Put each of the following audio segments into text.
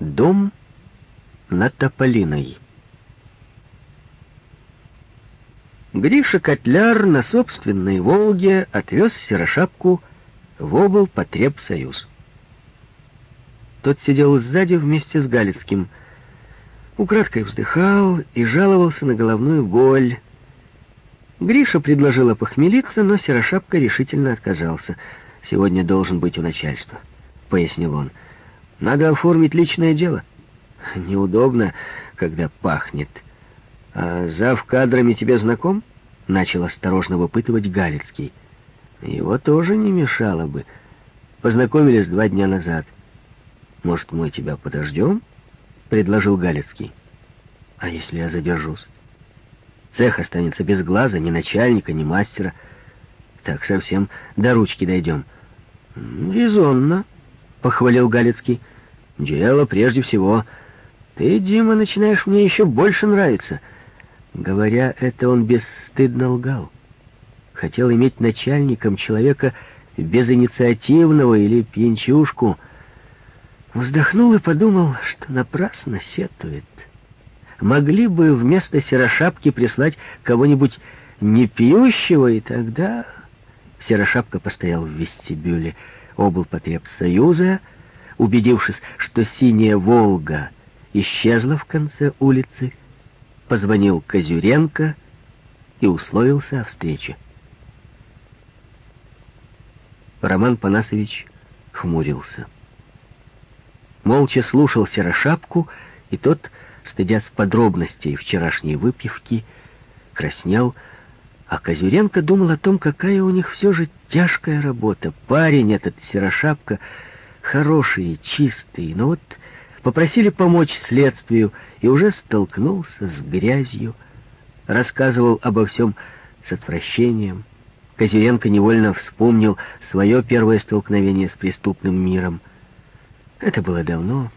Дом на Тополиной. Гриша Котляр на собственной «Волге» отвез Серошапку в облпотребсоюз. Тот сидел сзади вместе с Галицким. Украдкой вздыхал и жаловался на головную боль. Гриша предложила похмелиться, но Серошапка решительно отказался. «Сегодня должен быть у начальства», — пояснил он. «Надо оформить личное дело. Неудобно, когда пахнет». «А зав кадрами тебе знаком?» — начал осторожно выпытывать Галицкий. «Его тоже не мешало бы. Познакомились два дня назад. «Может, мы тебя подождем?» — предложил Галицкий. «А если я задержусь? Цех останется без глаза, ни начальника, ни мастера. Так совсем до ручки дойдем». «Резонно», — похвалил Галицкий. «Дело прежде всего. Ты, Дима, начинаешь мне еще больше нравиться». Говоря это, он бесстыдно лгал. Хотел иметь начальником человека безинициативного или пьянчушку — Вздохнул и подумал, что напрасно сетует. Могли бы вместо серошапки прислать кого-нибудь непьющего, и тогда... Серошапка постоял в вестибюле облпотребсоюза, убедившись, что синяя «Волга» исчезла в конце улицы, позвонил Козюренко и условился о встрече. Роман Панасович хмурился молча слушал Серошапку, и тот, стыдясь подробностей вчерашней выпивки, краснел, а Козюренко думал о том, какая у них все же тяжкая работа. Парень этот, Серошапка, хороший, чистый, но вот попросили помочь следствию, и уже столкнулся с грязью, рассказывал обо всем с отвращением. Козюренко невольно вспомнил свое первое столкновение с преступным миром — это было давно,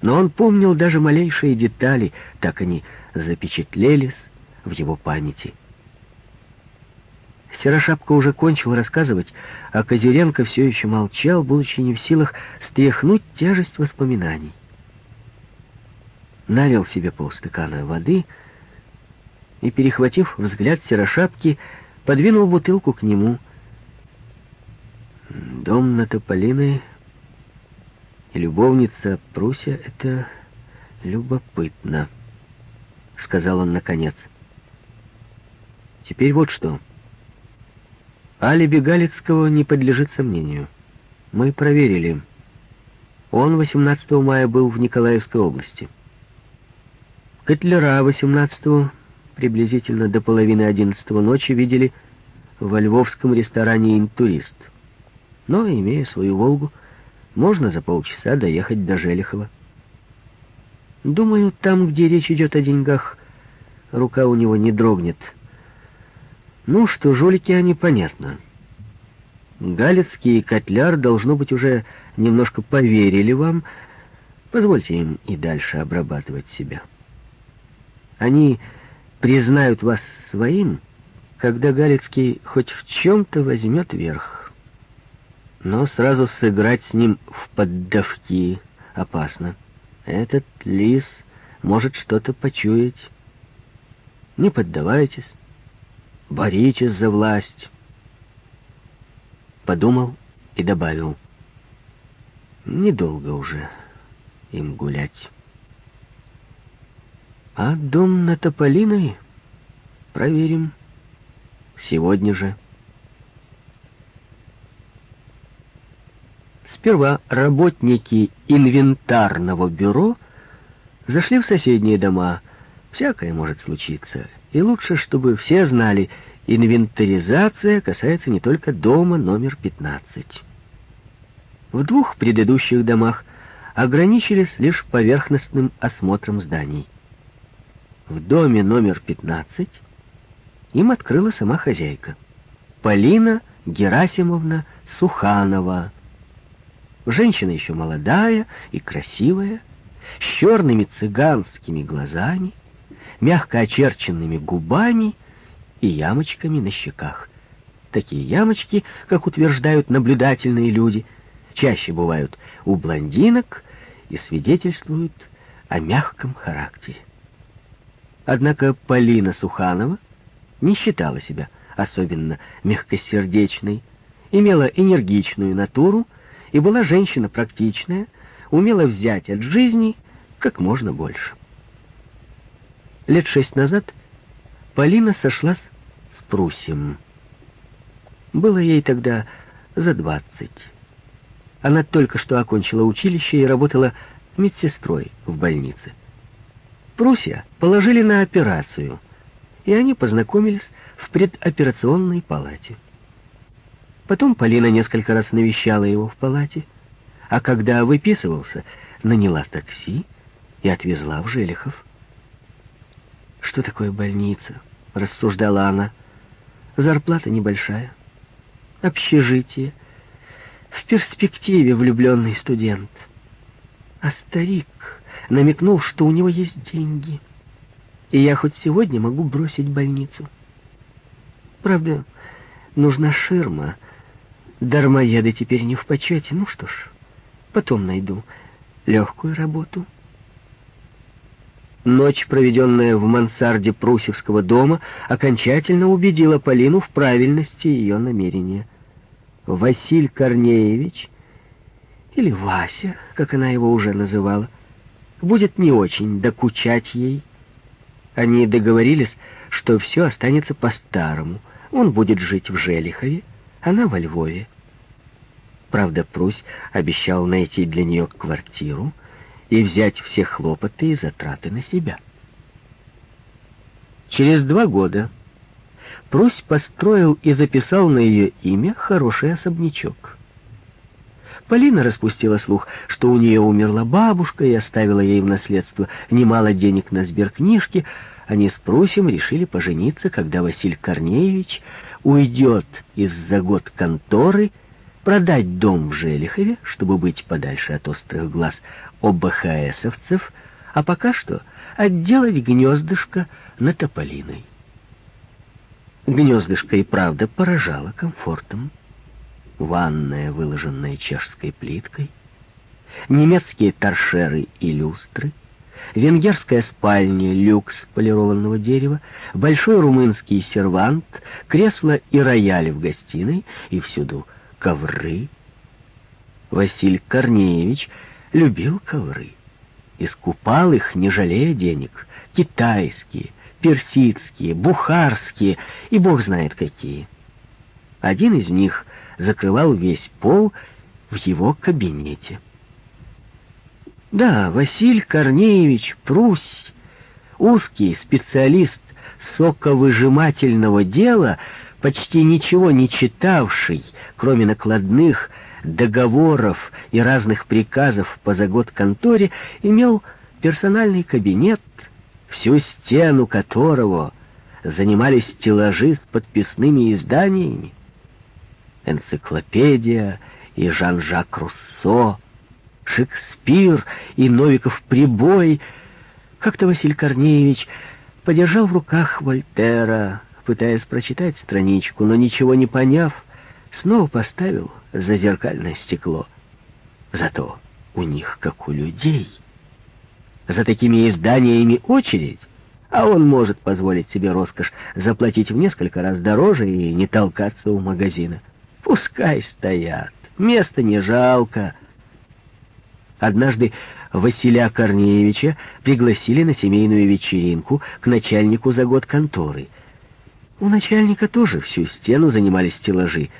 но он помнил даже малейшие детали, так они запечатлелись в его памяти. Серошапка уже кончил рассказывать, а Козюренко все еще молчал, будучи не в силах стряхнуть тяжесть воспоминаний. Налил себе полстакана воды и, перехватив взгляд Серошапки, подвинул бутылку к нему. Дом на Тополиной и любовница Пруся — это любопытно, — сказал он наконец. Теперь вот что. Алиби Галицкого не подлежит сомнению. Мы проверили. Он 18 мая был в Николаевской области. Котлера 18 приблизительно до половины 11 ночи видели во львовском ресторане «Интурист». Но, имея свою «Волгу», можно за полчаса доехать до Желихова. Думаю, там, где речь идет о деньгах, рука у него не дрогнет. Ну, что жулики, они понятно. Галицкий и Котляр, должно быть, уже немножко поверили вам. Позвольте им и дальше обрабатывать себя. Они признают вас своим, когда Галицкий хоть в чем-то возьмет верх. Но сразу сыграть с ним в поддавки опасно. Этот лис может что-то почуять. Не поддавайтесь, боритесь за власть. Подумал и добавил. Недолго уже им гулять. А дом на Тополиной проверим сегодня же. Сперва работники инвентарного бюро зашли в соседние дома. Всякое может случиться. И лучше, чтобы все знали, инвентаризация касается не только дома номер 15. В двух предыдущих домах ограничились лишь поверхностным осмотром зданий. В доме номер 15 им открыла сама хозяйка. Полина Герасимовна Суханова, Женщина еще молодая и красивая, с черными цыганскими глазами, мягко очерченными губами и ямочками на щеках. Такие ямочки, как утверждают наблюдательные люди, чаще бывают у блондинок и свидетельствуют о мягком характере. Однако Полина Суханова не считала себя особенно мягкосердечной, имела энергичную натуру и была женщина практичная, умела взять от жизни как можно больше. Лет шесть назад Полина сошлась с Прусем. Было ей тогда за двадцать. Она только что окончила училище и работала медсестрой в больнице. Пруссия положили на операцию, и они познакомились в предоперационной палате. Потом Полина несколько раз навещала его в палате, а когда выписывался, наняла такси и отвезла в Желихов. «Что такое больница?» — рассуждала она. «Зарплата небольшая, общежитие, в перспективе влюбленный студент. А старик намекнул, что у него есть деньги, и я хоть сегодня могу бросить больницу. Правда, нужна ширма. Дармоеды теперь не в почете. Ну что ж, потом найду легкую работу». Ночь, проведенная в мансарде Прусевского дома, окончательно убедила Полину в правильности ее намерения. Василь Корнеевич, или Вася, как она его уже называла, будет не очень докучать ей. Они договорились, что все останется по-старому. Он будет жить в Желихове, она во Львове. Правда, Прусь обещал найти для нее квартиру, и взять все хлопоты и затраты на себя. Через два года Прусь построил и записал на ее имя хороший особнячок. Полина распустила слух, что у нее умерла бабушка и оставила ей в наследство немало денег на сберкнижки. Они с Прусем решили пожениться, когда Василий Корнеевич уйдет из-за год конторы, продать дом в Желихове, чтобы быть подальше от острых глаз ОБХСовцев, а пока что отделать гнездышко на тополиной. Гнездышко и правда поражало комфортом. Ванная, выложенная чешской плиткой, немецкие торшеры и люстры, венгерская спальня, люкс полированного дерева, большой румынский сервант, кресло и рояль в гостиной и всюду ковры. Василий Корнеевич любил ковры. Искупал их, не жалея денег. Китайские, персидские, бухарские и бог знает какие. Один из них закрывал весь пол в его кабинете. Да, Василий Корнеевич Прусь, узкий специалист соковыжимательного дела, почти ничего не читавший, кроме накладных договоров и разных приказов по за год конторе, имел персональный кабинет, всю стену которого занимали стеллажи с подписными изданиями. Энциклопедия и Жан-Жак Руссо, Шекспир и Новиков Прибой. Как-то Василий Корнеевич подержал в руках Вольтера, пытаясь прочитать страничку, но ничего не поняв, снова поставил за зеркальное стекло. Зато у них, как у людей, за такими изданиями очередь, а он может позволить себе роскошь заплатить в несколько раз дороже и не толкаться у магазина. Пускай стоят, места не жалко. Однажды Василия Корнеевича пригласили на семейную вечеринку к начальнику за год конторы. У начальника тоже всю стену занимали стеллажи —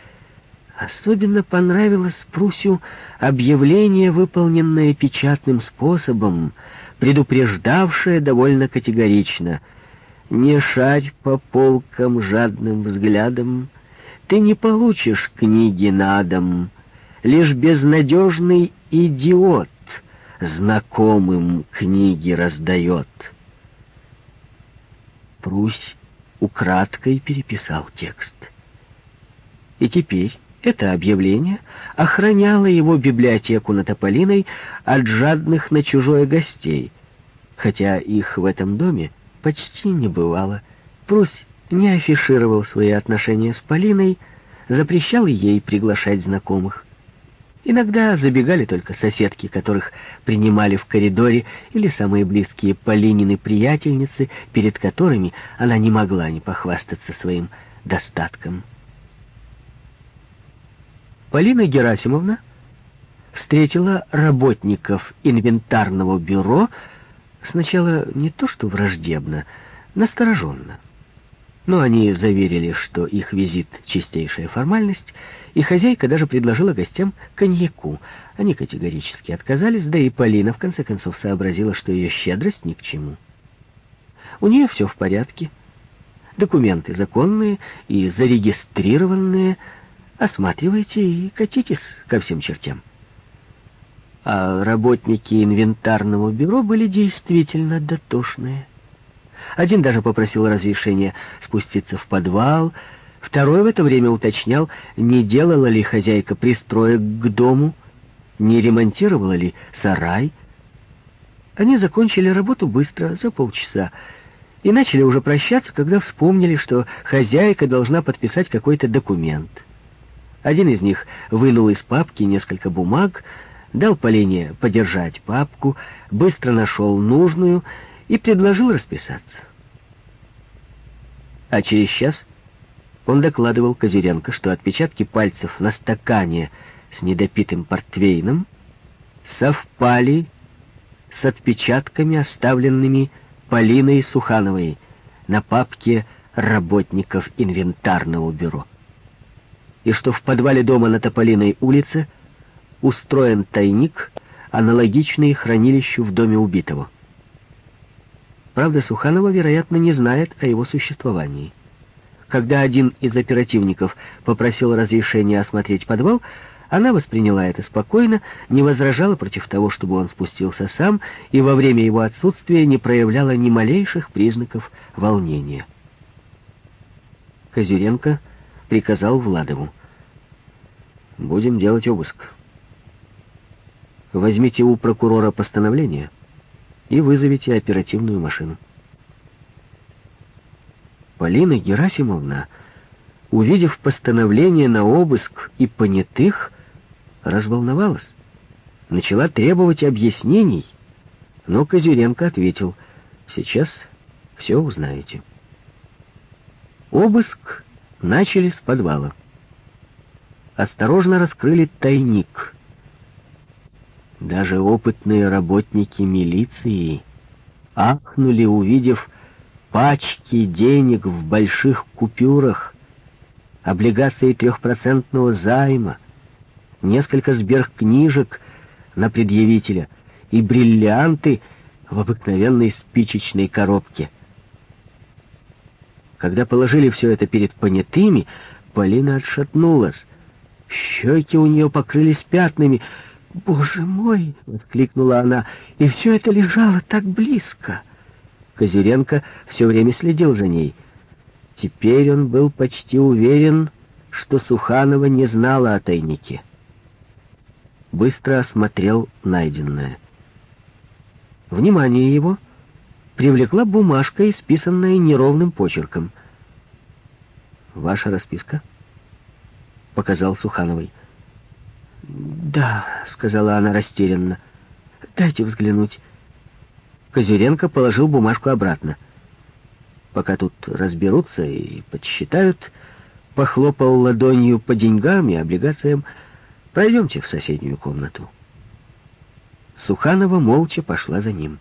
Особенно понравилось Прусю объявление, выполненное печатным способом, предупреждавшее довольно категорично «Не шарь по полкам жадным взглядом, ты не получишь книги на дом, лишь безнадежный идиот знакомым книги раздает». Прусь украдкой переписал текст. И теперь это объявление охраняло его библиотеку на Тополиной от жадных на чужое гостей, хотя их в этом доме почти не бывало. Прусь не афишировал свои отношения с Полиной, запрещал ей приглашать знакомых. Иногда забегали только соседки, которых принимали в коридоре, или самые близкие Полинины приятельницы, перед которыми она не могла не похвастаться своим достатком. Полина Герасимовна встретила работников инвентарного бюро сначала не то что враждебно, настороженно. Но они заверили, что их визит — чистейшая формальность, и хозяйка даже предложила гостям коньяку. Они категорически отказались, да и Полина в конце концов сообразила, что ее щедрость ни к чему. У нее все в порядке. Документы законные и зарегистрированные. Осматривайте и катитесь ко всем чертям. А работники инвентарного бюро были действительно дотошные. Один даже попросил разрешения спуститься в подвал, второй в это время уточнял, не делала ли хозяйка пристроек к дому, не ремонтировала ли сарай. Они закончили работу быстро, за полчаса, и начали уже прощаться, когда вспомнили, что хозяйка должна подписать какой-то документ. Один из них вынул из папки несколько бумаг, дал Полине подержать папку, быстро нашел нужную и предложил расписаться. А через час он докладывал Козыренко, что отпечатки пальцев на стакане с недопитым портвейном совпали с отпечатками, оставленными Полиной Сухановой на папке работников инвентарного бюро. И что в подвале дома на Тополиной улице устроен тайник, аналогичный хранилищу в доме убитого. Правда, Суханова, вероятно, не знает о его существовании. Когда один из оперативников попросил разрешения осмотреть подвал, она восприняла это спокойно, не возражала против того, чтобы он спустился сам, и во время его отсутствия не проявляла ни малейших признаков волнения. Козюренко приказал Владову. «Будем делать обыск. Возьмите у прокурора постановление» и вызовите оперативную машину. Полина Герасимовна, увидев постановление на обыск и понятых, разволновалась. Начала требовать объяснений, но Козюренко ответил, «Сейчас все узнаете». Обыск начали с подвала. Осторожно раскрыли тайник — даже опытные работники милиции ахнули, увидев пачки денег в больших купюрах, облигации трехпроцентного займа, несколько сберкнижек на предъявителя и бриллианты в обыкновенной спичечной коробке. Когда положили все это перед понятыми, Полина отшатнулась. Щеки у нее покрылись пятнами — «Боже мой!» — воскликнула она. «И все это лежало так близко!» Козыренко все время следил за ней. Теперь он был почти уверен, что Суханова не знала о тайнике. Быстро осмотрел найденное. Внимание его привлекла бумажка, исписанная неровным почерком. «Ваша расписка?» — показал Сухановой. «Да», — сказала она растерянно. «Дайте взглянуть». Козыренко положил бумажку обратно. Пока тут разберутся и подсчитают, похлопал ладонью по деньгам и облигациям. «Пройдемте в соседнюю комнату». Суханова молча пошла за ним.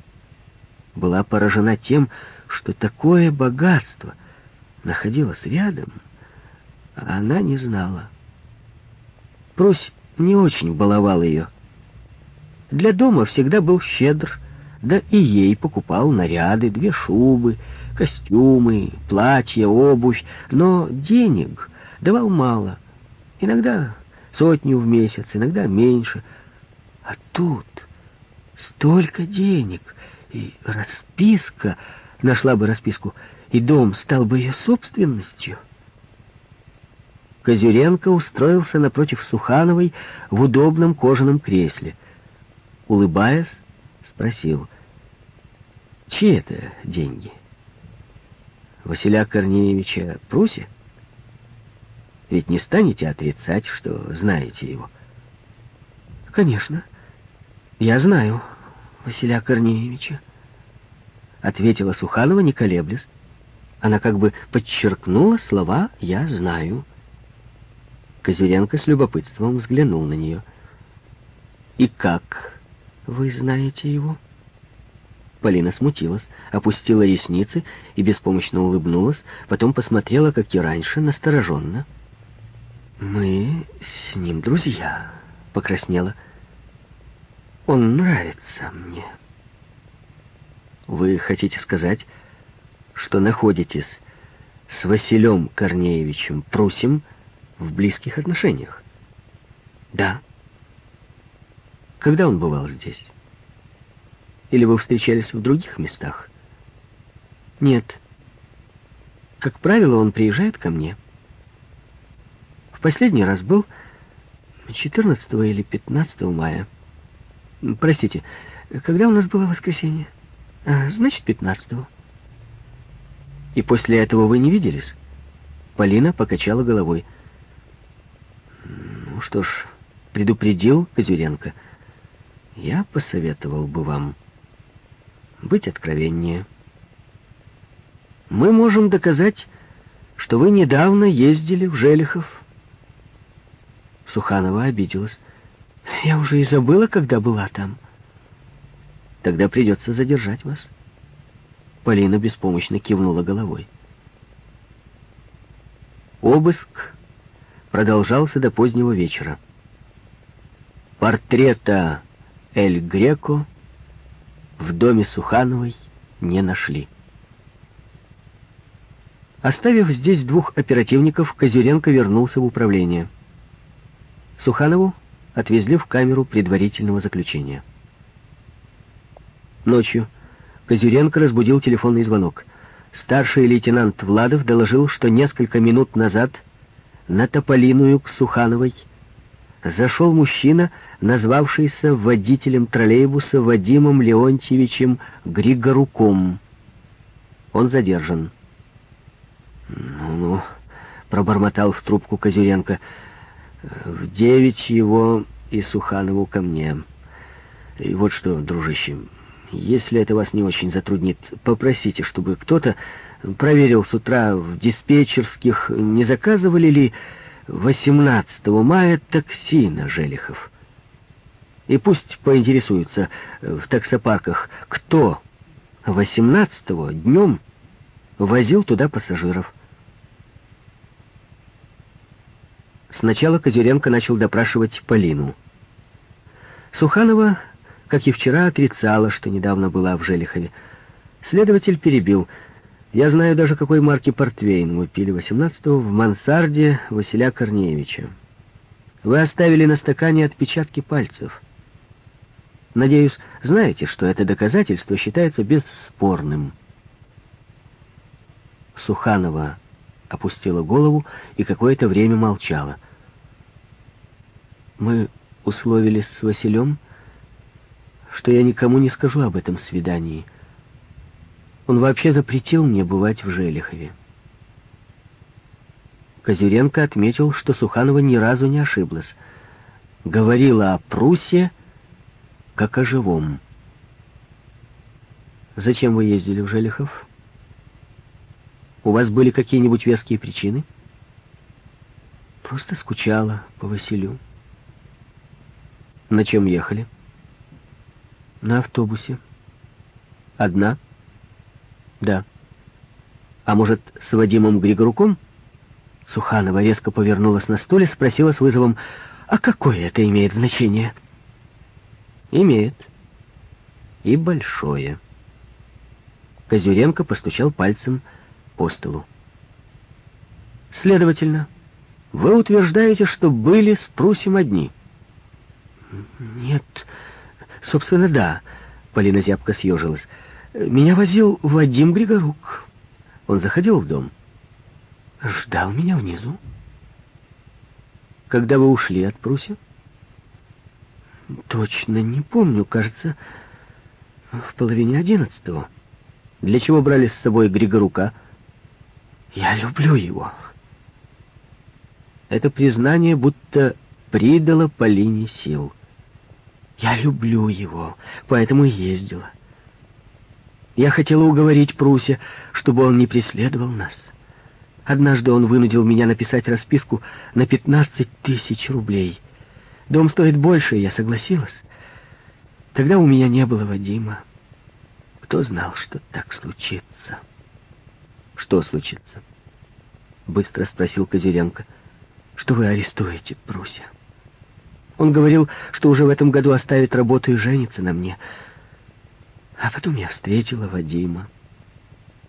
Была поражена тем, что такое богатство находилось рядом, а она не знала. Прусь не очень баловал ее. Для дома всегда был щедр, да и ей покупал наряды, две шубы, костюмы, платья, обувь, но денег давал мало. Иногда сотню в месяц, иногда меньше. А тут столько денег, и расписка, нашла бы расписку, и дом стал бы ее собственностью. Козюренко устроился напротив Сухановой в удобном кожаном кресле. Улыбаясь, спросил, чьи это деньги? Василия Корнеевича Пруси? Ведь не станете отрицать, что знаете его. Конечно. Я знаю Василия Корнеевича. Ответила Суханова, не колеблясь. Она как бы подчеркнула слова «я знаю». Козыренко с любопытством взглянул на нее. «И как вы знаете его?» Полина смутилась, опустила ресницы и беспомощно улыбнулась, потом посмотрела, как и раньше, настороженно. «Мы с ним друзья», — покраснела. «Он нравится мне». «Вы хотите сказать, что находитесь с Василем Корнеевичем Прусим в близких отношениях?» «Да». «Когда он бывал здесь?» Или вы встречались в других местах? Нет. Как правило, он приезжает ко мне. В последний раз был 14 или 15 мая. Простите, когда у нас было воскресенье? А, значит, 15 -го. И после этого вы не виделись? Полина покачала головой. Ну что ж, предупредил Козюренко. Я посоветовал бы вам быть откровеннее. Мы можем доказать, что вы недавно ездили в Желихов. Суханова обиделась. Я уже и забыла, когда была там. Тогда придется задержать вас. Полина беспомощно кивнула головой. Обыск продолжался до позднего вечера. Портрета Эль Греко в доме Сухановой не нашли. Оставив здесь двух оперативников, Козюренко вернулся в управление. Суханову отвезли в камеру предварительного заключения. Ночью Козюренко разбудил телефонный звонок. Старший лейтенант Владов доложил, что несколько минут назад на Тополиную к Сухановой зашел мужчина, назвавшийся водителем троллейбуса Вадимом Леонтьевичем Григоруком. Он задержан. «Ну-ну», — пробормотал в трубку Козюренко, — «в девять его и Суханову ко мне. И вот что, дружище, если это вас не очень затруднит, попросите, чтобы кто-то проверил с утра в диспетчерских, не заказывали ли 18 мая такси на Желихов. И пусть поинтересуются в таксопарках, кто 18-го днем возил туда пассажиров. Сначала Козюренко начал допрашивать Полину. Суханова, как и вчера, отрицала, что недавно была в Желихове. Следователь перебил — я знаю даже, какой марки портвейн мы пили 18-го в мансарде Василя Корнеевича. Вы оставили на стакане отпечатки пальцев. Надеюсь, знаете, что это доказательство считается бесспорным. Суханова опустила голову и какое-то время молчала. Мы условились с Василем, что я никому не скажу об этом свидании — он вообще запретил мне бывать в Желихове. Козюренко отметил, что Суханова ни разу не ошиблась. Говорила о Прусе, как о живом. «Зачем вы ездили в Желихов? У вас были какие-нибудь веские причины?» «Просто скучала по Василю». «На чем ехали?» «На автобусе». «Одна?» Да. А может, с Вадимом Григоруком? Суханова резко повернулась на стуле, спросила с вызовом, а какое это имеет значение? Имеет. И большое. Козюренко постучал пальцем по столу. Следовательно, вы утверждаете, что были с Прусем одни? Нет, собственно, да. Полина зябко съежилась. Меня возил Вадим Григорук. Он заходил в дом. Ждал меня внизу. Когда вы ушли от Пруси? Точно не помню, кажется, в половине одиннадцатого. Для чего брали с собой Григорука? Я люблю его. Это признание будто придало Полине сил. Я люблю его, поэтому и ездила. Я хотела уговорить Пруся, чтобы он не преследовал нас. Однажды он вынудил меня написать расписку на 15 тысяч рублей. Дом стоит больше, и я согласилась. Тогда у меня не было Вадима. Кто знал, что так случится? Что случится? Быстро спросил Козыренко. Что вы арестуете Пруся? Он говорил, что уже в этом году оставит работу и женится на мне. А потом я встретила Вадима.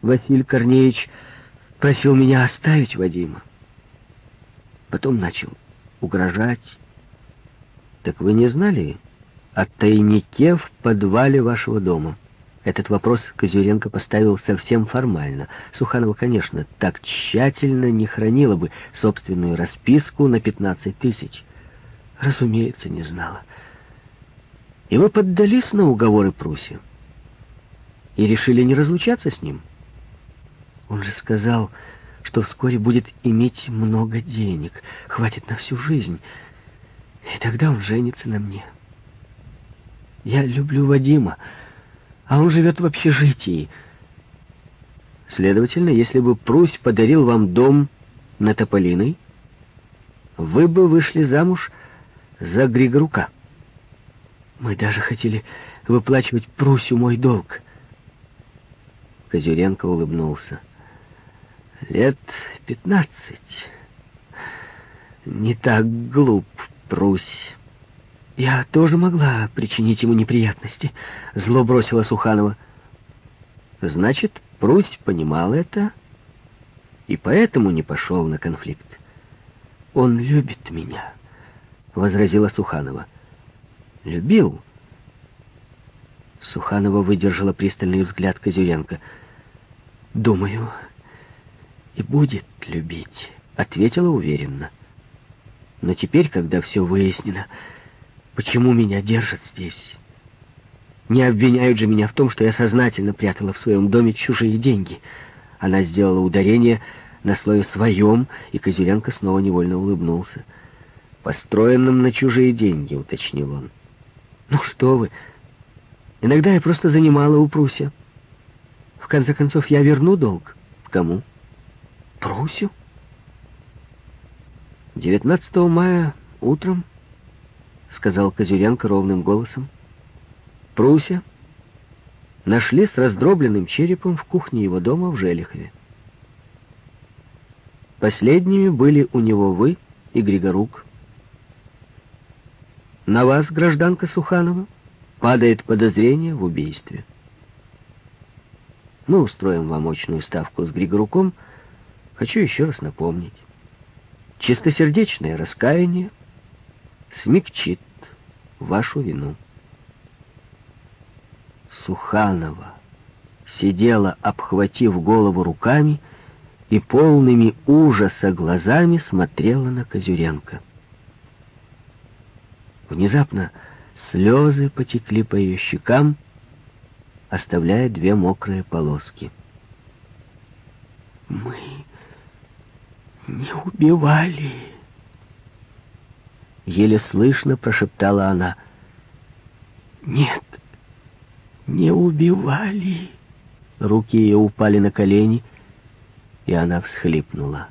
Василий Корнеевич просил меня оставить Вадима. Потом начал угрожать. Так вы не знали о тайнике в подвале вашего дома? Этот вопрос Козюренко поставил совсем формально. Суханова, конечно, так тщательно не хранила бы собственную расписку на 15 тысяч. Разумеется, не знала. И вы поддались на уговоры Пруси? И решили не разлучаться с ним? Он же сказал, что вскоре будет иметь много денег, хватит на всю жизнь. И тогда он женится на мне. Я люблю Вадима, а он живет в общежитии. Следовательно, если бы Прусь подарил вам дом на Тополиной, вы бы вышли замуж за Григорука. Мы даже хотели выплачивать Прусю мой долг. Козюренко улыбнулся. Лет пятнадцать. Не так глуп, Прусь. Я тоже могла причинить ему неприятности, зло бросила Суханова. Значит, Прусь понимал это и поэтому не пошел на конфликт. Он любит меня. — возразила Суханова. «Любил?» Суханова выдержала пристальный взгляд Козюенко. «Думаю, и будет любить», — ответила уверенно. «Но теперь, когда все выяснено, почему меня держат здесь? Не обвиняют же меня в том, что я сознательно прятала в своем доме чужие деньги». Она сделала ударение на слове «своем», и Козюренко снова невольно улыбнулся построенном на чужие деньги», — уточнил он. «Ну что вы! Иногда я просто занимала у Пруся. В конце концов, я верну долг. Кому?» «Прусю». 19 мая утром, — сказал Козюренко ровным голосом, — Пруся нашли с раздробленным черепом в кухне его дома в Желихове. Последними были у него вы и Григорук. На вас, гражданка Суханова, падает подозрение в убийстве. Мы устроим вам очную ставку с Григоруком. Хочу еще раз напомнить. Чистосердечное раскаяние смягчит вашу вину. Суханова сидела, обхватив голову руками, и полными ужаса глазами смотрела на Козюренко. Внезапно слезы потекли по ее щекам, оставляя две мокрые полоски. «Мы не убивали!» Еле слышно прошептала она. «Нет, не убивали!» Руки ее упали на колени, и она всхлипнула.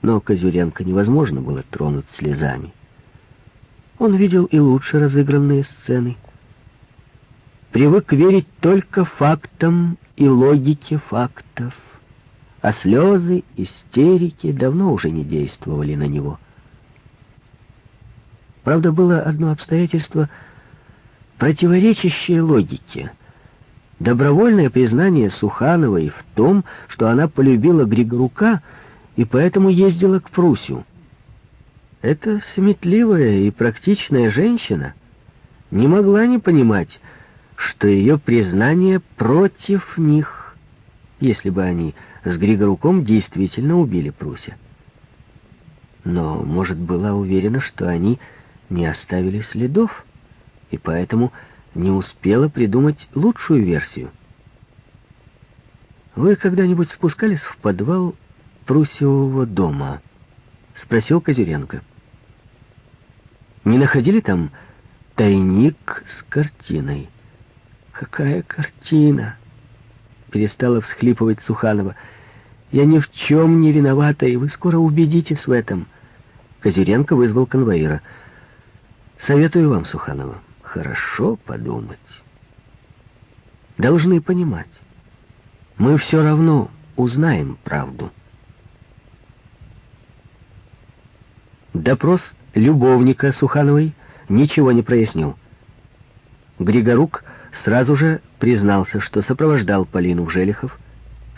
Но Козюренко невозможно было тронуть слезами. Он видел и лучше разыгранные сцены. Привык верить только фактам и логике фактов, а слезы, истерики давно уже не действовали на него. Правда, было одно обстоятельство, противоречащее логике. Добровольное признание Сухановой в том, что она полюбила Григорука и поэтому ездила к Прусю. Эта сметливая и практичная женщина не могла не понимать, что ее признание против них, если бы они с Григоруком действительно убили Пруся. Но, может, была уверена, что они не оставили следов, и поэтому не успела придумать лучшую версию. «Вы когда-нибудь спускались в подвал Прусевого дома?» — спросил Козюренко. Не находили там тайник с картиной. «Какая картина?» — перестала всхлипывать Суханова. «Я ни в чем не виновата, и вы скоро убедитесь в этом». Козыренко вызвал конвоира. «Советую вам, Суханова, хорошо подумать. Должны понимать, мы все равно узнаем правду». Допрос любовника Сухановой ничего не прояснил. Григорук сразу же признался, что сопровождал Полину в Желихов.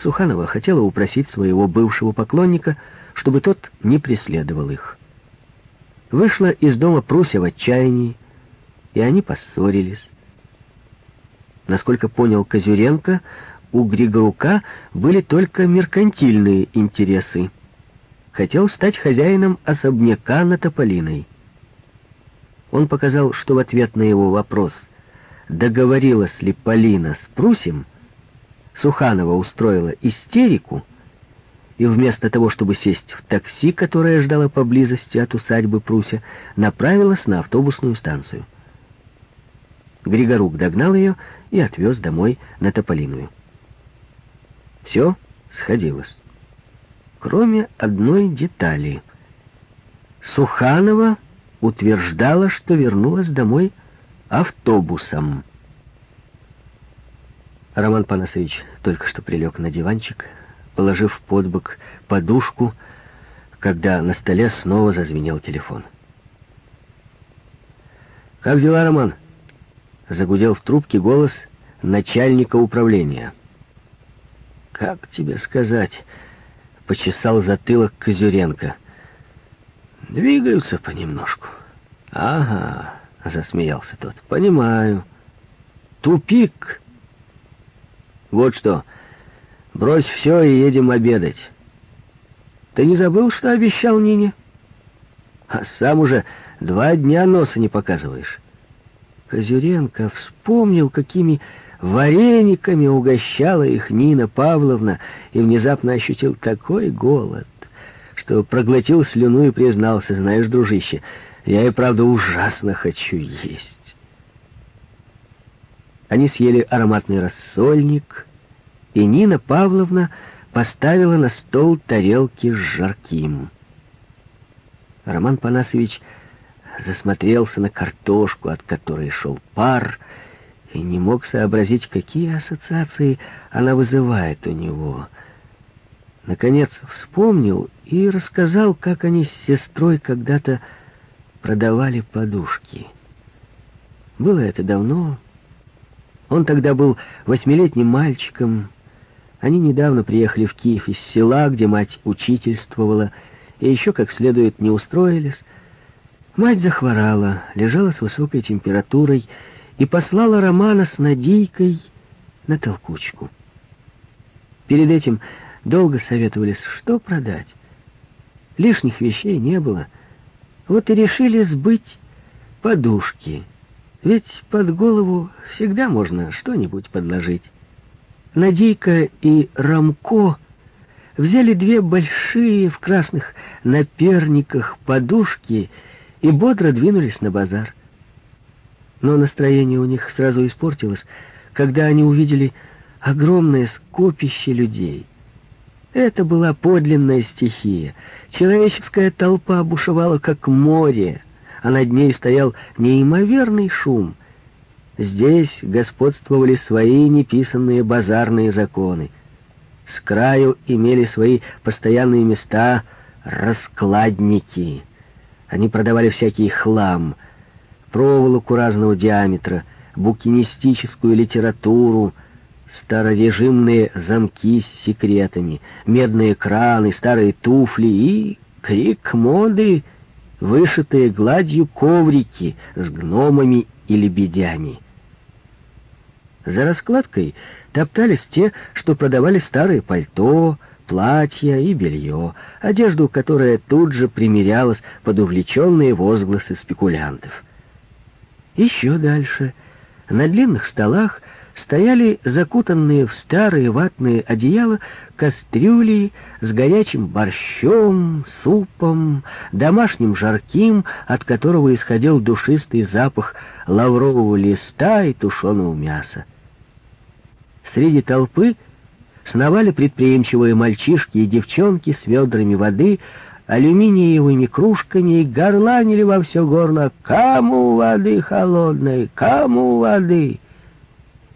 Суханова хотела упросить своего бывшего поклонника, чтобы тот не преследовал их. Вышла из дома Пруся в отчаянии, и они поссорились. Насколько понял Козюренко, у Григорука были только меркантильные интересы. Хотел стать хозяином особняка на Тополиной. Он показал, что в ответ на его вопрос, договорилась ли Полина с Прусем, Суханова устроила истерику, и вместо того, чтобы сесть в такси, которое ждало поблизости от усадьбы Пруся, направилась на автобусную станцию. Григорук догнал ее и отвез домой на Тополиную. Все сходилось. Кроме одной детали. Суханова утверждала, что вернулась домой автобусом. Роман Панасович только что прилег на диванчик, положив под бок подушку, когда на столе снова зазвенел телефон. «Как дела, Роман?» — загудел в трубке голос начальника управления. «Как тебе сказать?» — почесал затылок Козюренко. Двигаются понемножку. Ага, засмеялся тот. Понимаю. Тупик. Вот что. Брось все и едем обедать. Ты не забыл, что обещал Нине? А сам уже два дня носа не показываешь. Козюренко вспомнил, какими варениками угощала их Нина Павловна, и внезапно ощутил такой голод что проглотил слюну и признался, знаешь, дружище, я и правда ужасно хочу есть. Они съели ароматный рассольник, и Нина Павловна поставила на стол тарелки с жарким. Роман Панасович засмотрелся на картошку, от которой шел пар, и не мог сообразить, какие ассоциации она вызывает у него — наконец вспомнил и рассказал, как они с сестрой когда-то продавали подушки. Было это давно. Он тогда был восьмилетним мальчиком. Они недавно приехали в Киев из села, где мать учительствовала, и еще как следует не устроились. Мать захворала, лежала с высокой температурой и послала Романа с Надейкой на толкучку. Перед этим Долго советовались, что продать. Лишних вещей не было. Вот и решили сбыть подушки. Ведь под голову всегда можно что-нибудь подложить. Надейка и Рамко взяли две большие в красных наперниках подушки и бодро двинулись на базар. Но настроение у них сразу испортилось, когда они увидели огромное скопище людей — это была подлинная стихия. Человеческая толпа бушевала, как море, а над ней стоял неимоверный шум. Здесь господствовали свои неписанные базарные законы. С краю имели свои постоянные места раскладники. Они продавали всякий хлам, проволоку разного диаметра, букинистическую литературу, старорежимные замки с секретами, медные краны, старые туфли и крик моды, вышитые гладью коврики с гномами и лебедями. За раскладкой топтались те, что продавали старые пальто, платья и белье, одежду, которая тут же примерялась под увлеченные возгласы спекулянтов. Еще дальше, на длинных столах, стояли закутанные в старые ватные одеяла кастрюли с горячим борщом, супом, домашним жарким, от которого исходил душистый запах лаврового листа и тушеного мяса. Среди толпы сновали предприимчивые мальчишки и девчонки с ведрами воды, алюминиевыми кружками и горланили во все горло «Кому воды холодной? Кому воды?»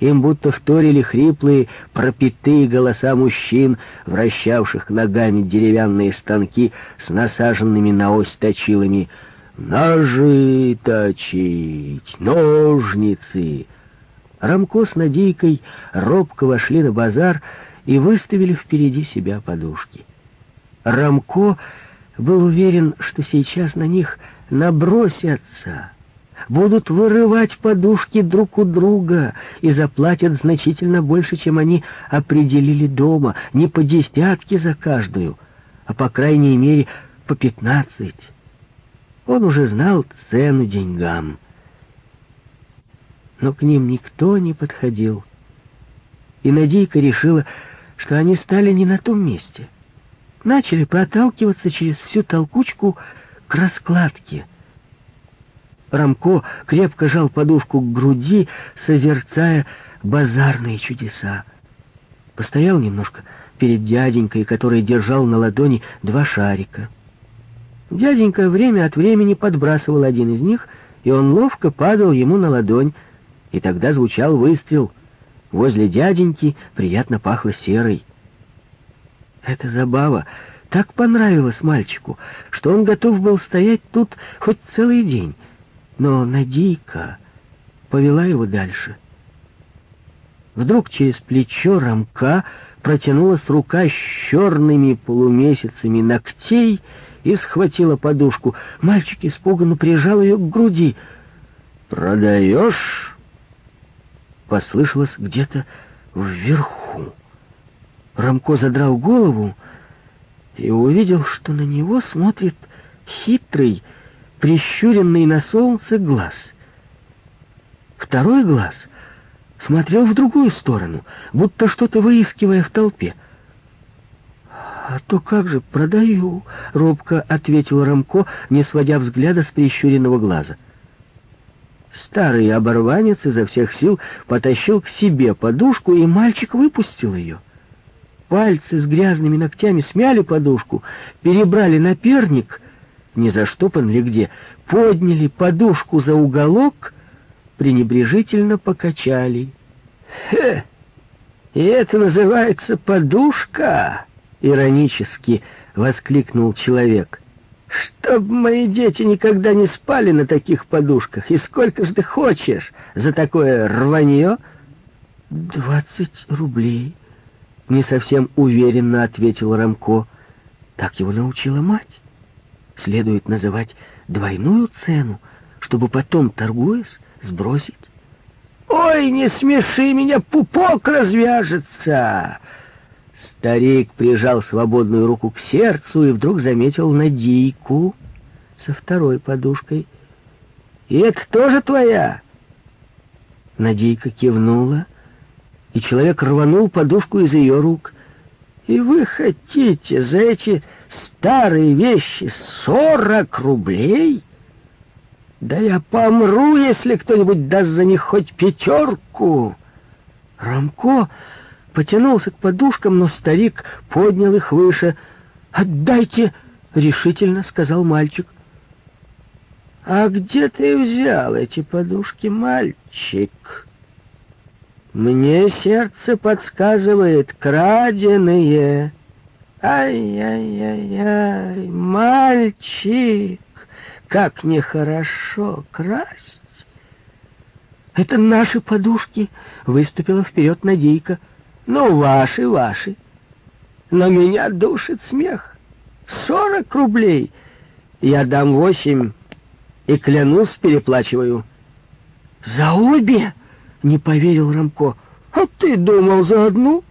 Им будто вторили хриплые, пропитые голоса мужчин, вращавших ногами деревянные станки с насаженными на ось точилами. «Ножи точить! Ножницы!» Рамко с Надейкой робко вошли на базар и выставили впереди себя подушки. Рамко был уверен, что сейчас на них набросятся, будут вырывать подушки друг у друга и заплатят значительно больше, чем они определили дома, не по десятке за каждую, а по крайней мере по пятнадцать. Он уже знал цену деньгам. Но к ним никто не подходил. И Надейка решила, что они стали не на том месте — начали проталкиваться через всю толкучку к раскладке. Рамко крепко жал подушку к груди, созерцая базарные чудеса. Постоял немножко перед дяденькой, который держал на ладони два шарика. Дяденька время от времени подбрасывал один из них, и он ловко падал ему на ладонь, и тогда звучал выстрел. Возле дяденьки приятно пахло серой. Эта забава так понравилась мальчику, что он готов был стоять тут хоть целый день. Но Надейка повела его дальше. Вдруг через плечо рамка протянулась рука с черными полумесяцами ногтей и схватила подушку. Мальчик испуганно прижал ее к груди. «Продаешь?» Послышалось где-то вверху. Рамко задрал голову и увидел, что на него смотрит хитрый, прищуренный на солнце глаз. Второй глаз смотрел в другую сторону, будто что-то выискивая в толпе. «А то как же, продаю», — робко ответил Рамко, не сводя взгляда с прищуренного глаза. Старый оборванец изо всех сил потащил к себе подушку, и мальчик выпустил ее. Пальцы с грязными ногтями смяли подушку, перебрали наперник, не заштопан ли где, подняли подушку за уголок, пренебрежительно покачали. «Хе! И это называется подушка?» — иронически воскликнул человек. «Чтоб мои дети никогда не спали на таких подушках, и сколько же ты хочешь за такое рванье?» «Двадцать рублей», не совсем уверенно ответил Рамко. Так его научила мать. Следует называть двойную цену, чтобы потом, торгуясь, сбросить. «Ой, не смеши меня, пупок развяжется!» Старик прижал свободную руку к сердцу и вдруг заметил Надейку со второй подушкой. «И это тоже твоя?» Надейка кивнула, — и человек рванул подушку из ее рук. «И вы хотите за эти старые вещи сорок рублей? Да я помру, если кто-нибудь даст за них хоть пятерку!» Рамко потянулся к подушкам, но старик поднял их выше. «Отдайте!» — решительно сказал мальчик. «А где ты взял эти подушки, мальчик?» Мне сердце подсказывает краденые. Ай-яй-яй-яй, мальчик, как нехорошо красть. Это наши подушки, выступила вперед Надейка. Ну, ваши, ваши. Но меня душит смех. Сорок рублей. Я дам восемь и клянусь, переплачиваю. За обе? Не поверил Рамко. «А ты думал за одну?»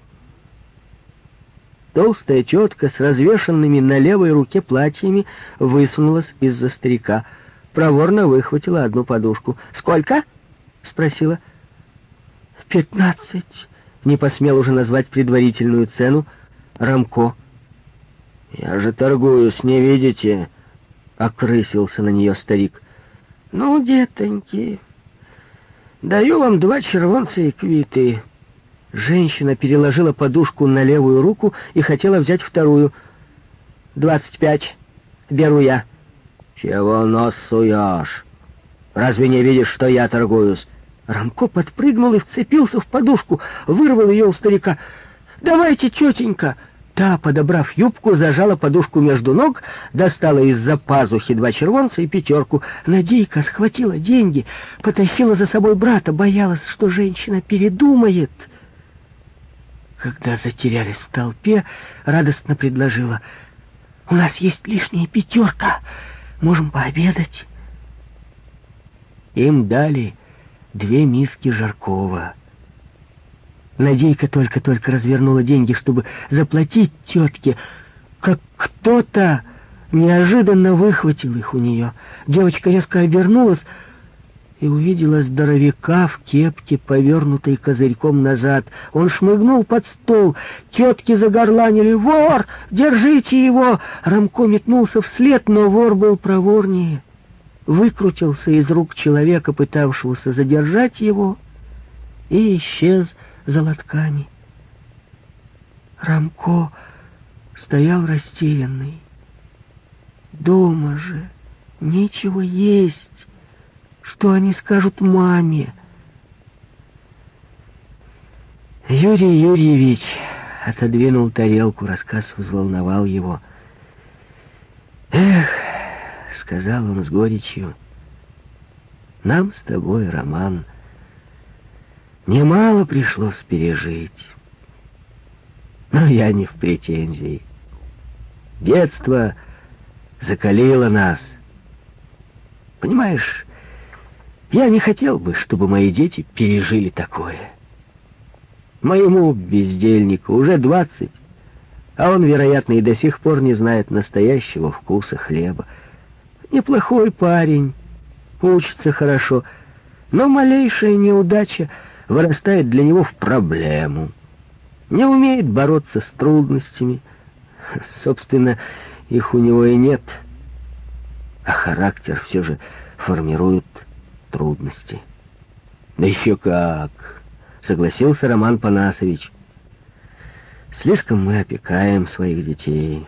Толстая тетка с развешанными на левой руке платьями высунулась из-за старика. Проворно выхватила одну подушку. «Сколько?» — спросила. «Пятнадцать». Не посмел уже назвать предварительную цену Рамко. «Я же торгуюсь, не видите?» — окрысился на нее старик. «Ну, детоньки, Даю вам два червонца и квиты. Женщина переложила подушку на левую руку и хотела взять вторую. «Двадцать пять. Беру я». «Чего нос суешь? Разве не видишь, что я торгуюсь?» Рамко подпрыгнул и вцепился в подушку, вырвал ее у старика. «Давайте, тетенька!» Та, подобрав юбку, зажала подушку между ног, достала из-за пазухи два червонца и пятерку. Надейка схватила деньги, потащила за собой брата, боялась, что женщина передумает. Когда затерялись в толпе, радостно предложила. «У нас есть лишняя пятерка, можем пообедать». Им дали две миски жаркого. Надейка только-только развернула деньги, чтобы заплатить тетке, как кто-то неожиданно выхватил их у нее. Девочка резко обернулась и увидела здоровяка в кепке, повернутой козырьком назад. Он шмыгнул под стол. Тетки загорланили «Вор! Держите его!» Рамко метнулся вслед, но вор был проворнее. Выкрутился из рук человека, пытавшегося задержать его, и исчез за лотками. Рамко стоял растерянный. Дома же нечего есть. Что они скажут маме? Юрий Юрьевич отодвинул тарелку, рассказ взволновал его. «Эх!» — сказал он с горечью. «Нам с тобой, Роман, — Немало пришлось пережить. Но я не в претензии. Детство закалило нас. Понимаешь, я не хотел бы, чтобы мои дети пережили такое. Моему бездельнику уже двадцать, а он, вероятно, и до сих пор не знает настоящего вкуса хлеба. Неплохой парень, учится хорошо, но малейшая неудача — вырастает для него в проблему. Не умеет бороться с трудностями. Собственно, их у него и нет. А характер все же формирует трудности. Да еще как! Согласился Роман Панасович. Слишком мы опекаем своих детей.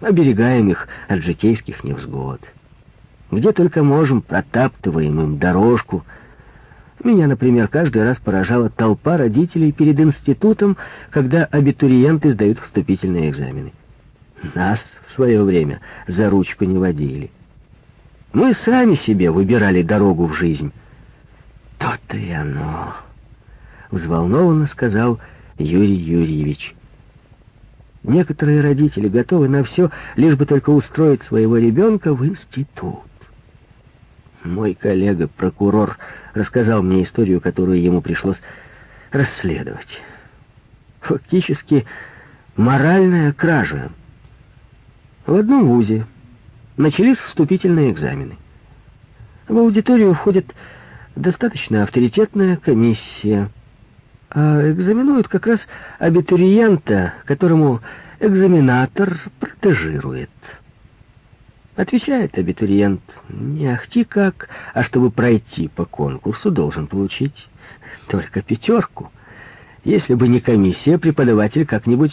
Оберегаем их от житейских невзгод. Где только можем, протаптываем им дорожку — меня, например, каждый раз поражала толпа родителей перед институтом, когда абитуриенты сдают вступительные экзамены. Нас в свое время за ручку не водили. Мы сами себе выбирали дорогу в жизнь. То-то и оно, взволнованно сказал Юрий Юрьевич. Некоторые родители готовы на все, лишь бы только устроить своего ребенка в институт. Мой коллега, прокурор, рассказал мне историю, которую ему пришлось расследовать. Фактически моральная кража. В одном вузе начались вступительные экзамены. В аудиторию входит достаточно авторитетная комиссия, а экзаменуют как раз абитуриента, которому экзаменатор протежирует. Отвечает абитуриент, не ахти как, а чтобы пройти по конкурсу, должен получить только пятерку. Если бы не комиссия, преподаватель как-нибудь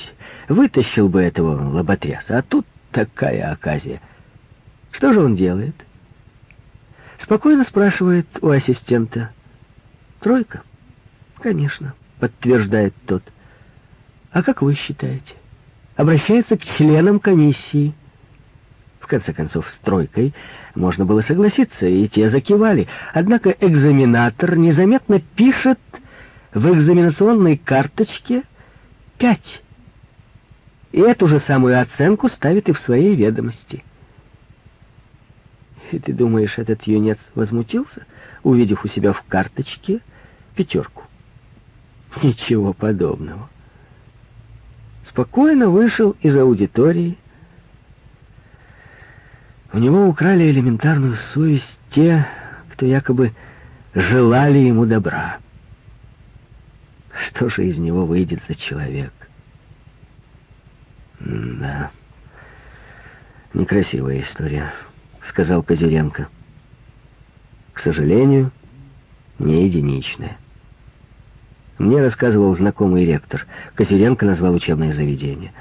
вытащил бы этого лоботряса, а тут такая оказия. Что же он делает? Спокойно спрашивает у ассистента. «Тройка?» «Конечно», — подтверждает тот. «А как вы считаете?» Обращается к членам комиссии. Конце концов, с тройкой можно было согласиться, и те закивали. Однако экзаменатор незаметно пишет в экзаменационной карточке пять. И эту же самую оценку ставит и в своей ведомости. И ты думаешь, этот юнец возмутился, увидев у себя в карточке пятерку? Ничего подобного. Спокойно вышел из аудитории, у него украли элементарную совесть те, кто якобы желали ему добра. Что же из него выйдет за человек? Да, некрасивая история, сказал Козыренко. К сожалению, не единичная. Мне рассказывал знакомый ректор. Козыренко назвал учебное заведение.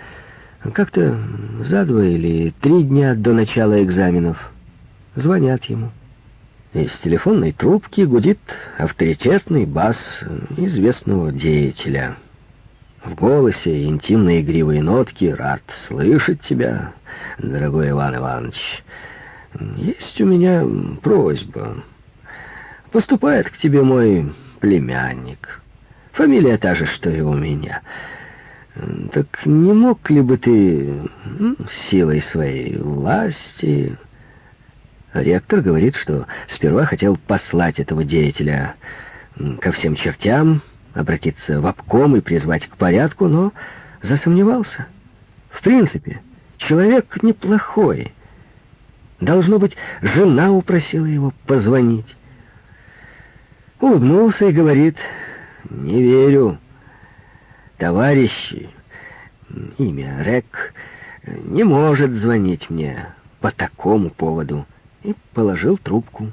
Как-то за два или три дня до начала экзаменов звонят ему. Из телефонной трубки гудит авторитетный бас известного деятеля. В голосе интимные игривые нотки. «Рад слышать тебя, дорогой Иван Иванович. Есть у меня просьба. Поступает к тебе мой племянник». Фамилия та же, что и у меня. Так не мог ли бы ты силой своей власти... Ректор говорит, что сперва хотел послать этого деятеля ко всем чертям, обратиться в обком и призвать к порядку, но засомневался. В принципе, человек неплохой. Должно быть, жена упросила его позвонить. Улыбнулся и говорит, не верю. Товарищи, имя Рек, не может звонить мне по такому поводу. И положил трубку.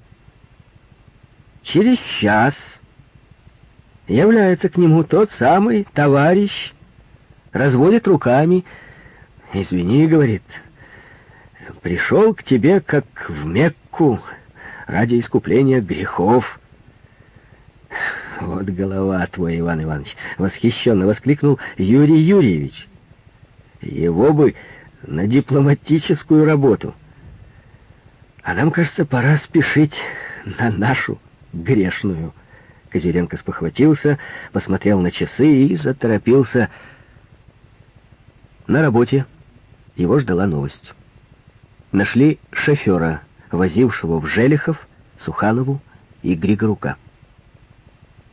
Через час является к нему тот самый товарищ, разводит руками. «Извини», — говорит, — «пришел к тебе, как в Мекку, ради искупления грехов». «Вот голова твой, Иван Иванович!» — восхищенно воскликнул Юрий Юрьевич. «Его бы на дипломатическую работу. А нам, кажется, пора спешить на нашу грешную». Козыренко спохватился, посмотрел на часы и заторопился. На работе его ждала новость. Нашли шофера, возившего в Желехов, Суханову и Григорука.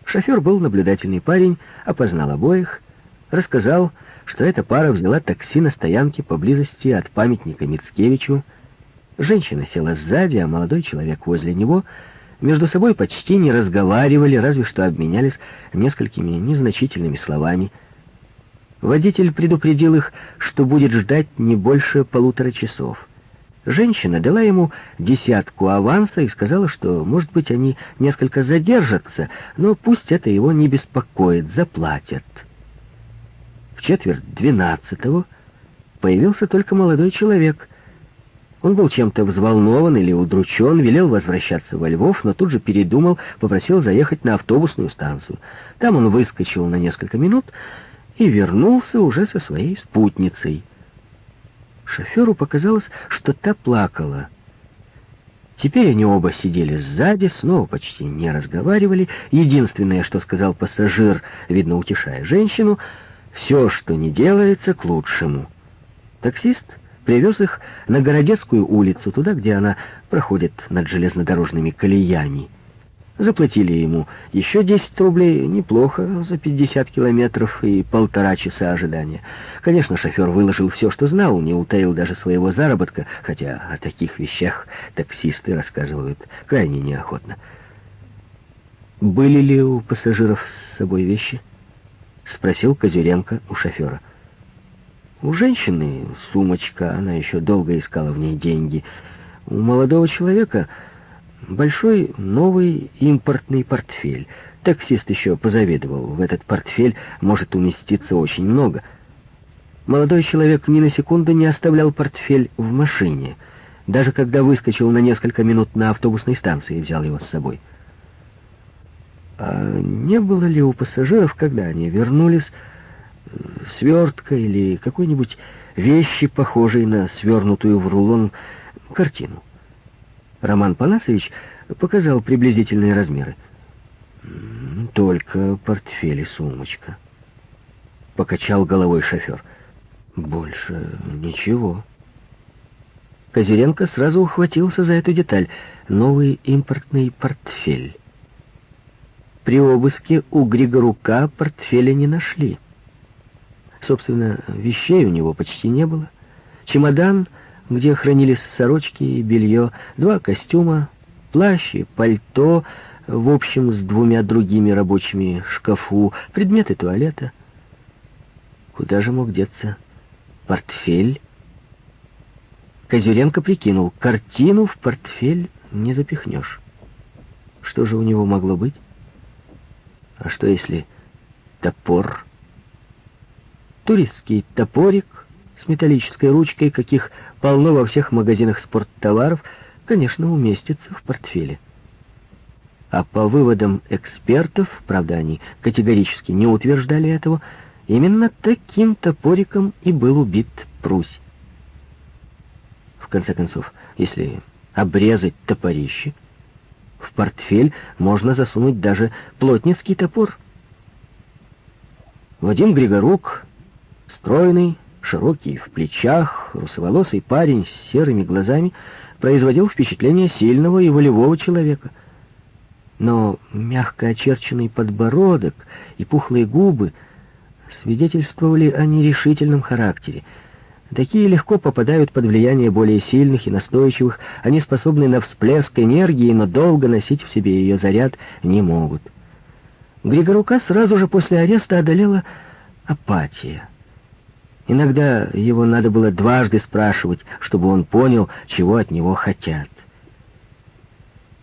Шофер был наблюдательный парень, опознал обоих, рассказал, что эта пара взяла такси на стоянке поблизости от памятника Мицкевичу. Женщина села сзади, а молодой человек возле него. Между собой почти не разговаривали, разве что обменялись несколькими незначительными словами. Водитель предупредил их, что будет ждать не больше полутора часов. Женщина дала ему десятку аванса и сказала, что, может быть, они несколько задержатся, но пусть это его не беспокоит, заплатят. В четверть двенадцатого появился только молодой человек. Он был чем-то взволнован или удручен, велел возвращаться во Львов, но тут же передумал, попросил заехать на автобусную станцию. Там он выскочил на несколько минут и вернулся уже со своей спутницей — Шоферу показалось, что та плакала. Теперь они оба сидели сзади, снова почти не разговаривали. Единственное, что сказал пассажир, видно, утешая женщину, все, что не делается, к лучшему. Таксист привез их на Городецкую улицу, туда, где она проходит над железнодорожными колеями. Заплатили ему еще 10 рублей, неплохо, за 50 километров и полтора часа ожидания. Конечно, шофер выложил все, что знал, не утаил даже своего заработка, хотя о таких вещах таксисты рассказывают крайне неохотно. «Были ли у пассажиров с собой вещи?» — спросил Козюренко у шофера. «У женщины сумочка, она еще долго искала в ней деньги. У молодого человека...» Большой новый импортный портфель. Таксист еще позавидовал. В этот портфель может уместиться очень много. Молодой человек ни на секунду не оставлял портфель в машине. Даже когда выскочил на несколько минут на автобусной станции и взял его с собой. А не было ли у пассажиров, когда они вернулись, свертка или какой-нибудь вещи, похожей на свернутую в рулон картину? Роман Панасович показал приблизительные размеры. «Только портфель и сумочка», — покачал головой шофер. «Больше ничего». Козыренко сразу ухватился за эту деталь. Новый импортный портфель. При обыске у Григорука портфеля не нашли. Собственно, вещей у него почти не было. Чемодан где хранились сорочки и белье, два костюма, плащ и пальто, в общем, с двумя другими рабочими шкафу, предметы туалета. Куда же мог деться портфель? Козюренко прикинул, картину в портфель не запихнешь. Что же у него могло быть? А что если топор? Туристский топорик с металлической ручкой, каких полно во всех магазинах спорттоваров, конечно, уместится в портфеле. А по выводам экспертов, правда, они категорически не утверждали этого, именно таким топориком и был убит Прусь. В конце концов, если обрезать топорище, в портфель можно засунуть даже плотницкий топор. Вадим Григорук, стройный, широкий в плечах, русоволосый парень с серыми глазами, производил впечатление сильного и волевого человека. Но мягко очерченный подбородок и пухлые губы свидетельствовали о нерешительном характере. Такие легко попадают под влияние более сильных и настойчивых, они способны на всплеск энергии, но долго носить в себе ее заряд не могут. Григорука сразу же после ареста одолела апатия. Иногда его надо было дважды спрашивать, чтобы он понял, чего от него хотят.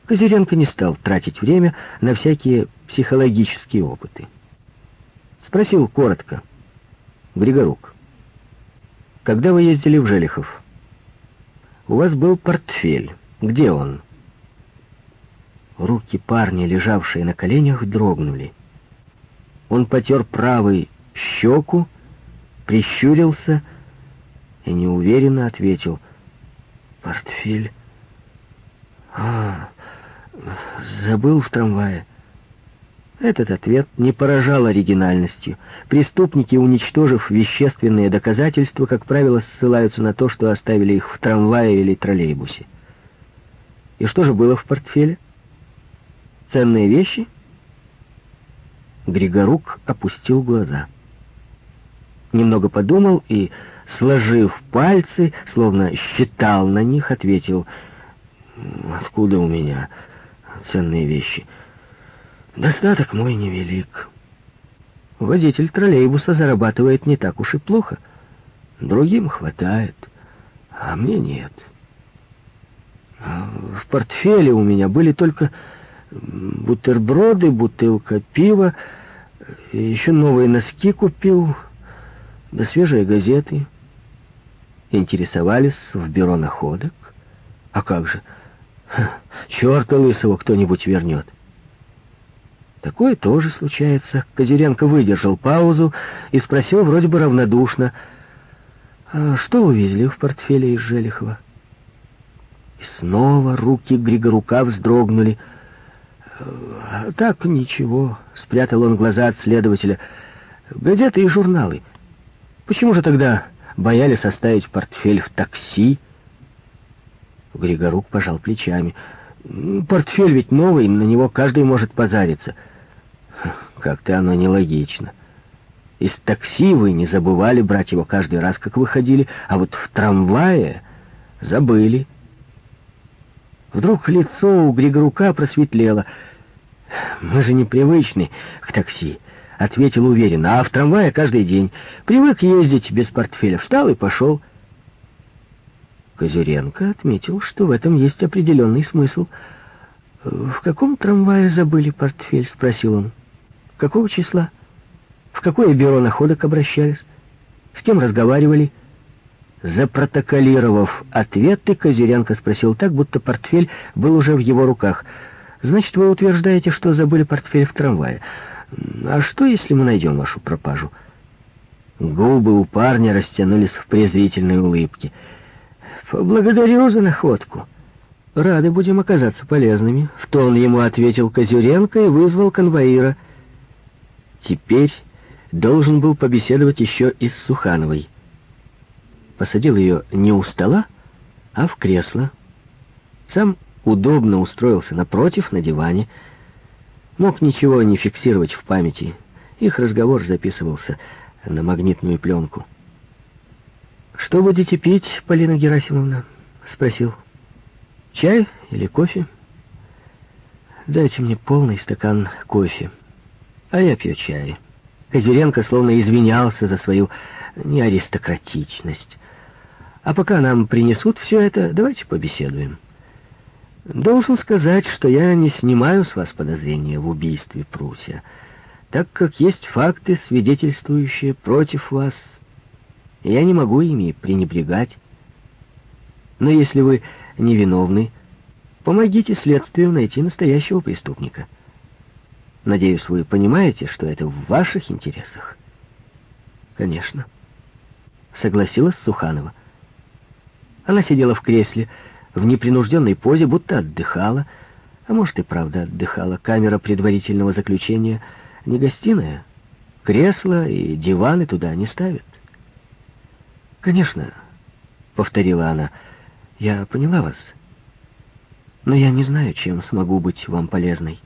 Козыренко не стал тратить время на всякие психологические опыты. Спросил коротко. «Григорук, когда вы ездили в Желихов, у вас был портфель. Где он?» Руки парня, лежавшие на коленях, дрогнули. Он потер правой щеку, прищурился и неуверенно ответил. «Портфель? А, забыл в трамвае». Этот ответ не поражал оригинальностью. Преступники, уничтожив вещественные доказательства, как правило, ссылаются на то, что оставили их в трамвае или троллейбусе. И что же было в портфеле? Ценные вещи? Григорук опустил глаза немного подумал и, сложив пальцы, словно считал на них, ответил, «Откуда у меня ценные вещи? Достаток мой невелик. Водитель троллейбуса зарабатывает не так уж и плохо. Другим хватает, а мне нет. В портфеле у меня были только бутерброды, бутылка пива, еще новые носки купил, да свежие газеты. Интересовались в бюро находок. А как же? Ха, черта лысого кто-нибудь вернет. Такое тоже случается. Козыренко выдержал паузу и спросил вроде бы равнодушно, «А что увезли в портфеле из Желихова?» И снова руки Григорука вздрогнули. «А «Так, ничего», — спрятал он глаза от следователя. «Газеты и журналы». Почему же тогда боялись оставить портфель в такси? Григорук пожал плечами. Портфель ведь новый, на него каждый может позариться. Как-то оно нелогично. Из такси вы не забывали брать его каждый раз, как выходили, а вот в трамвае забыли. Вдруг лицо у Григорука просветлело. Мы же непривычны к такси. — ответил уверенно. «А в трамвае каждый день. Привык ездить без портфеля. Встал и пошел». Козыренко отметил, что в этом есть определенный смысл. «В каком трамвае забыли портфель?» — спросил он. «Какого числа? В какое бюро находок обращались? С кем разговаривали?» Запротоколировав ответы, Козыренко спросил так, будто портфель был уже в его руках. «Значит, вы утверждаете, что забыли портфель в трамвае?» А что, если мы найдем вашу пропажу? Губы у парня растянулись в презрительной улыбке. Поблагодарю за находку. Рады будем оказаться полезными. В тон ему ответил Козюренко и вызвал конвоира. Теперь должен был побеседовать еще и с Сухановой. Посадил ее не у стола, а в кресло. Сам удобно устроился напротив, на диване, Мог ничего не фиксировать в памяти. Их разговор записывался на магнитную пленку. «Что будете пить, Полина Герасимовна?» — спросил. «Чай или кофе?» «Дайте мне полный стакан кофе, а я пью чай». Козыренко словно извинялся за свою неаристократичность. «А пока нам принесут все это, давайте побеседуем». Должен сказать, что я не снимаю с вас подозрения в убийстве Прусия. так как есть факты, свидетельствующие против вас. Я не могу ими пренебрегать. Но если вы невиновны, помогите следствию найти настоящего преступника. Надеюсь, вы понимаете, что это в ваших интересах. Конечно. Согласилась Суханова. Она сидела в кресле, в непринужденной позе, будто отдыхала, а может и правда отдыхала. Камера предварительного заключения не гостиная. Кресла и диваны туда не ставят. «Конечно», — повторила она, — «я поняла вас, но я не знаю, чем смогу быть вам полезной».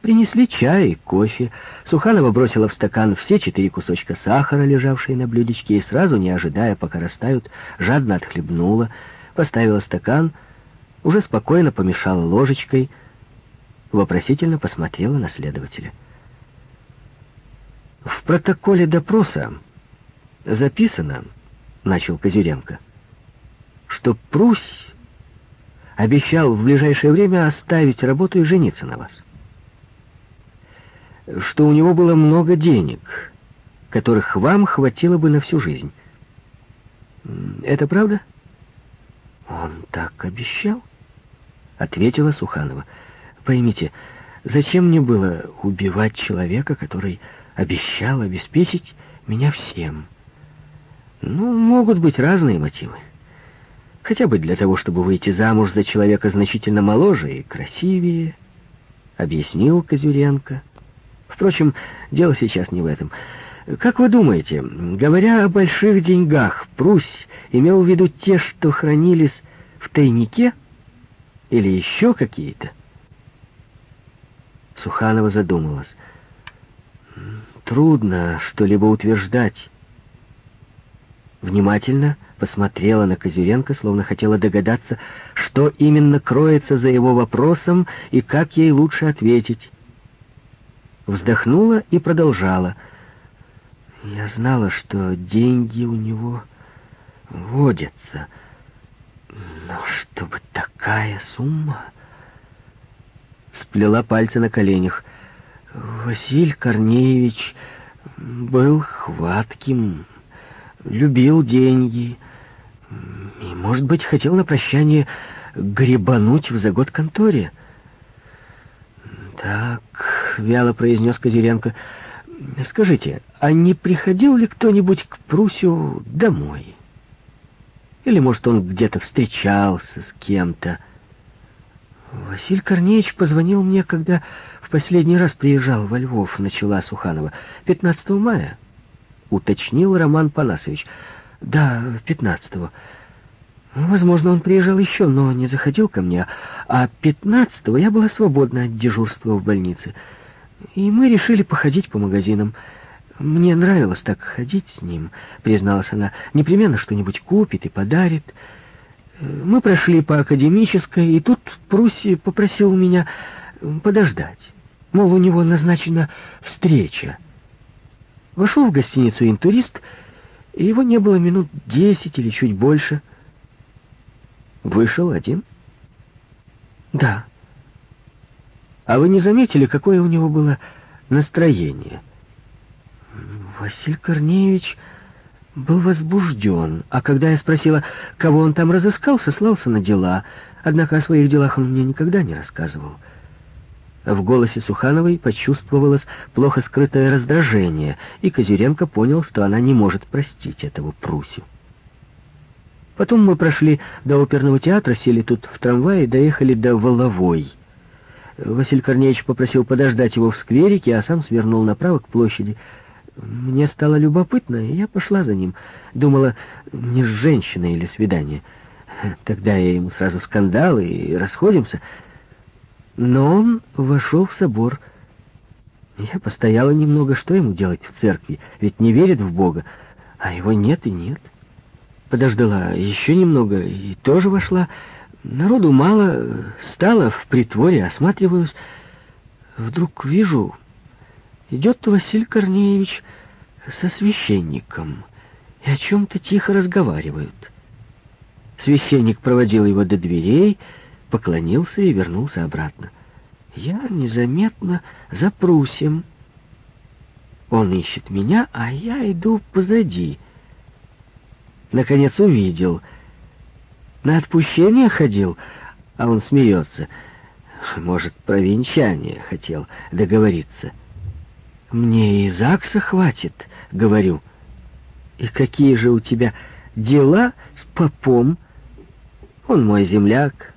Принесли чай и кофе. Суханова бросила в стакан все четыре кусочка сахара, лежавшие на блюдечке, и сразу, не ожидая, пока растают, жадно отхлебнула, поставила стакан, уже спокойно помешала ложечкой, вопросительно посмотрела на следователя. «В протоколе допроса записано, — начал Козюренко, — что Прусь обещал в ближайшее время оставить работу и жениться на вас что у него было много денег, которых вам хватило бы на всю жизнь. Это правда? Он так обещал, ответила Суханова. Поймите, зачем мне было убивать человека, который обещал обеспечить меня всем? Ну, могут быть разные мотивы. Хотя бы для того, чтобы выйти замуж за человека значительно моложе и красивее, объяснил Козюренко. Впрочем, дело сейчас не в этом. Как вы думаете, говоря о больших деньгах, Прусь имел в виду те, что хранились в тайнике? Или еще какие-то? Суханова задумалась. Трудно что-либо утверждать. Внимательно посмотрела на Козюренко, словно хотела догадаться, что именно кроется за его вопросом и как ей лучше ответить вздохнула и продолжала. Я знала, что деньги у него водятся. Но чтобы такая сумма... Сплела пальцы на коленях. Василий Корнеевич был хватким, любил деньги и, может быть, хотел на прощание гребануть в загод конторе. Так, — вяло произнес Козыренко. «Скажите, а не приходил ли кто-нибудь к Прусю домой? Или, может, он где-то встречался с кем-то?» «Василий Корнеевич позвонил мне, когда в последний раз приезжал во Львов», — начала Суханова. «15 мая», — уточнил Роман Панасович. «Да, 15-го». Возможно, он приезжал еще, но не заходил ко мне, а 15-го я была свободна от дежурства в больнице. И мы решили походить по магазинам. Мне нравилось так ходить с ним, призналась она. Непременно что-нибудь купит и подарит. Мы прошли по академической, и тут Пруси попросил меня подождать. Мол, у него назначена встреча. Вошел в гостиницу интурист, и его не было минут десять или чуть больше. Вышел один? Да. А вы не заметили, какое у него было настроение? Василий Корнеевич был возбужден, а когда я спросила, кого он там разыскал, сослался на дела, однако о своих делах он мне никогда не рассказывал. В голосе Сухановой почувствовалось плохо скрытое раздражение, и Козюренко понял, что она не может простить этого Прусю. Потом мы прошли до оперного театра, сели тут в трамвае и доехали до Воловой — Василий Корнеевич попросил подождать его в скверике, а сам свернул направо к площади. Мне стало любопытно, и я пошла за ним. Думала, не с женщиной или свидание. Тогда я ему сразу скандал и расходимся. Но он вошел в собор. Я постояла немного, что ему делать в церкви, ведь не верит в Бога, а его нет и нет. Подождала еще немного и тоже вошла, Народу мало, стало в притворе, осматриваюсь. Вдруг вижу, идет Василий Корнеевич со священником и о чем-то тихо разговаривают. Священник проводил его до дверей, поклонился и вернулся обратно. Я незаметно за Прусем Он ищет меня, а я иду позади. Наконец увидел. На отпущение ходил, а он смеется. Может, про венчание хотел договориться. Мне и ЗАГСа хватит, говорю. И какие же у тебя дела с попом? Он мой земляк,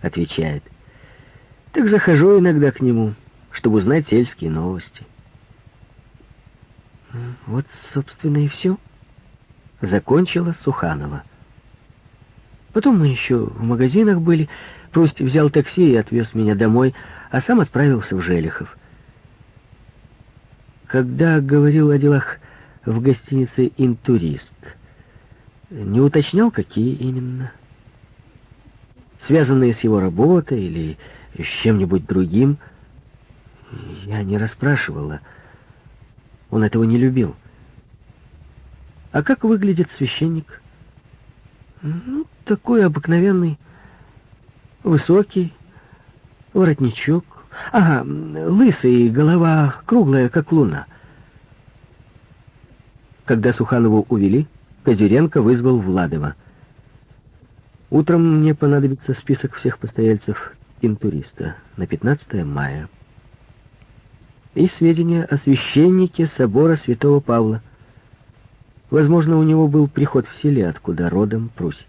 отвечает. Так захожу иногда к нему, чтобы узнать сельские новости. Вот, собственно, и все. Закончила Суханова. Потом мы еще в магазинах были. Прусть взял такси и отвез меня домой, а сам отправился в Желихов. Когда говорил о делах в гостинице «Интурист», не уточнял, какие именно. Связанные с его работой или с чем-нибудь другим, я не расспрашивала. Он этого не любил. А как выглядит священник? Ну, такой обыкновенный, высокий, воротничок. Ага, лысый, голова круглая, как луна. Когда Суханову увели, Козюренко вызвал Владова. Утром мне понадобится список всех постояльцев интуриста на 15 мая. И сведения о священнике собора святого Павла. Возможно, у него был приход в селе, откуда родом Прусь.